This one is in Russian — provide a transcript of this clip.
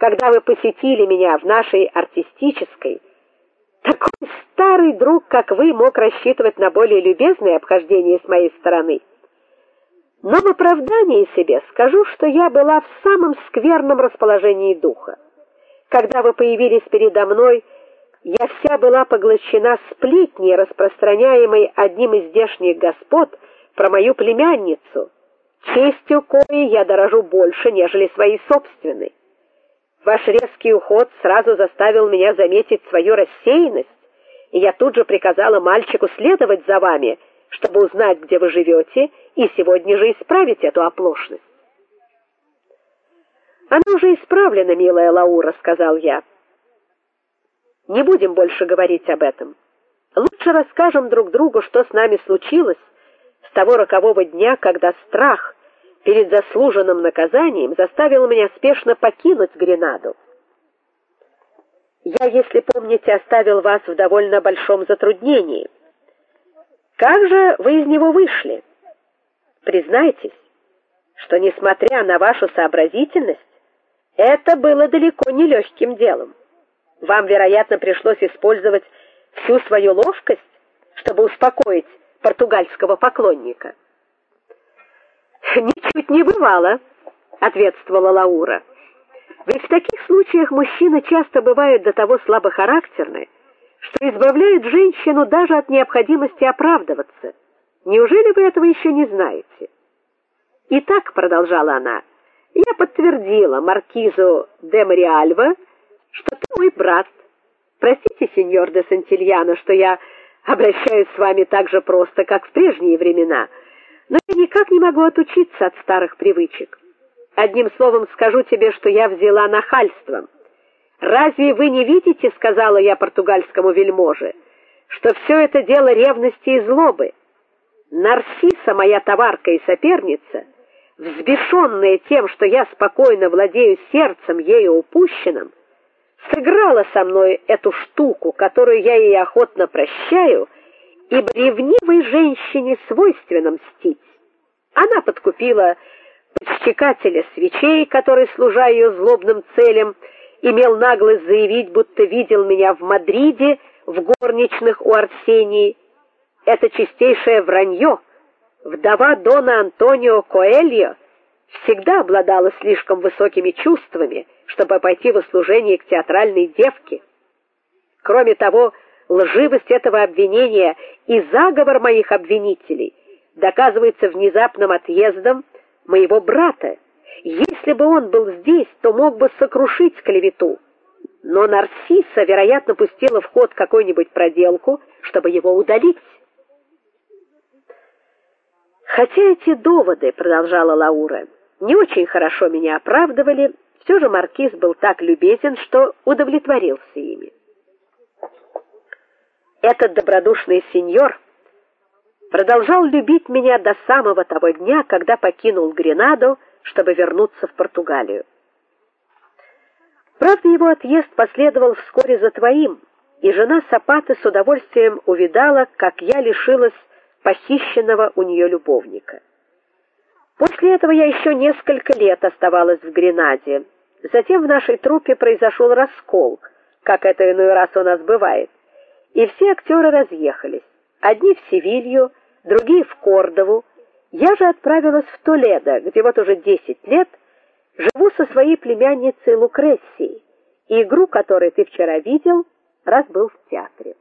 когда вы посетили меня в нашей артистической, такой старый друг, как вы, мог рассчитывать на более любезное обхождение с моей стороны. Но в оправдании себе скажу, что я была в самом скверном расположении духа. Когда вы появились передо мной, я вся была поглощена сплетней, распространяемой одним из здешних господ про мою племянницу, честью коей я дорожу больше, нежели своей собственной. Ваш резкий уход сразу заставил меня заметить свою рассеянность, и я тут же приказала мальчику следовать за вами, чтобы узнать, где вы живете, и сегодня же исправить эту оплошность. Она уже исправлена, милая Лаура, сказал я. Не будем больше говорить об этом. Лучше расскажем друг другу, что с нами случилось с того рокового дня, когда страх перед заслуженным наказанием заставил меня спешно покинуть Гренаду. Я, если помните, оставил вас в довольно большом затруднении. Как же вы из него вышли? Признайтесь, что несмотря на вашу сообразительность, это было далеко не легким делом. Вам, вероятно, пришлось использовать всю свою ловкость, чтобы успокоить португальского поклонника. Ничуть не бывало, ответствовала Лаура. Ведь в таких случаях мужчины часто бывают до того слабохарактерны, что избавляют женщину даже от необходимости оправдываться. Неужели вы этого еще не знаете? И так продолжала она. Я подтвердила маркизу де Мариальва, что ты мой брат. Простите, сеньор де Сантильяно, что я обращаюсь с вами так же просто, как в прежние времена но я никак не могу отучиться от старых привычек. Одним словом скажу тебе, что я взяла нахальством. Разве вы не видите, сказала я португальскому вельможе, что все это дело ревности и злобы? Нарсиса, моя товарка и соперница, взбешенная тем, что я спокойно владею сердцем ею упущенным, сыграла со мной эту штуку, которую я ей охотно прощаю ибо ревнивой женщине свойственно мстить. Она подкупила подщекателя свечей, который, служа ее злобным целям, имел наглость заявить, будто видел меня в Мадриде в горничных у Арсении. Это чистейшее вранье. Вдова дона Антонио Коэльо всегда обладала слишком высокими чувствами, чтобы пойти в служение к театральной девке. Кроме того, лживость этого обвинения и заговор моих обвинителей доказывается внезапным отъездом моего брата. Если бы он был здесь, то мог бы сокрушить клевету. Но Нарсиса, вероятно, пустила в ход какую-нибудь проделку, чтобы его удалить. Хотя эти доводы, продолжала Лаура, не очень хорошо меня оправдывали, все же маркиз был так любезен, что удовлетворился ими. Этот добродушный сеньор продолжал любить меня до самого того дня, когда покинул Гренаду, чтобы вернуться в Португалию. Правда, его отъезд последовал вскоре за твоим, и жена Сапаты с удовольствием увидала, как я лишилась похищенного у нее любовника. После этого я еще несколько лет оставалась в Гренаде. Затем в нашей труппе произошел раскол, как это иной раз у нас бывает и все актеры разъехались. Одни в Севилью, другие в Кордову. Я же отправилась в Толедо, где вот уже 10 лет живу со своей племянницей Лукрецией, игру, которую ты вчера видел, раз был в театре.